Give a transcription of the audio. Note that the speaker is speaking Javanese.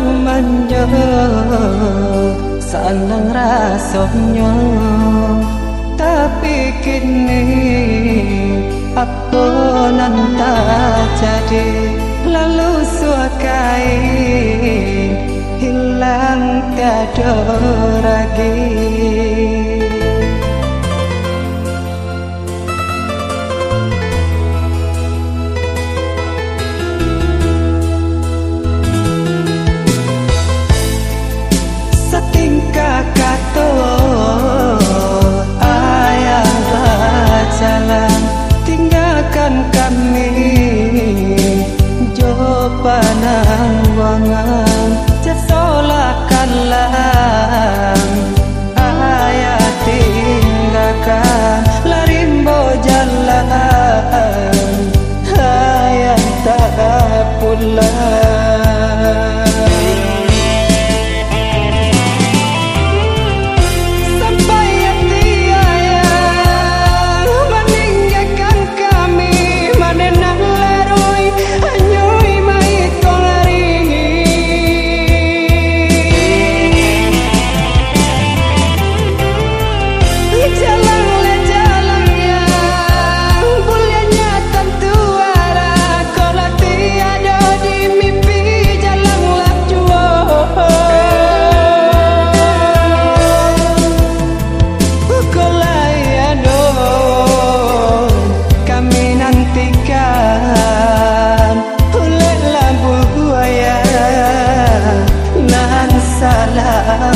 manjo seneng rasanya. Tapi kini apa nanta jadi? Lalu suakai hilang tiada lagi nang wangan la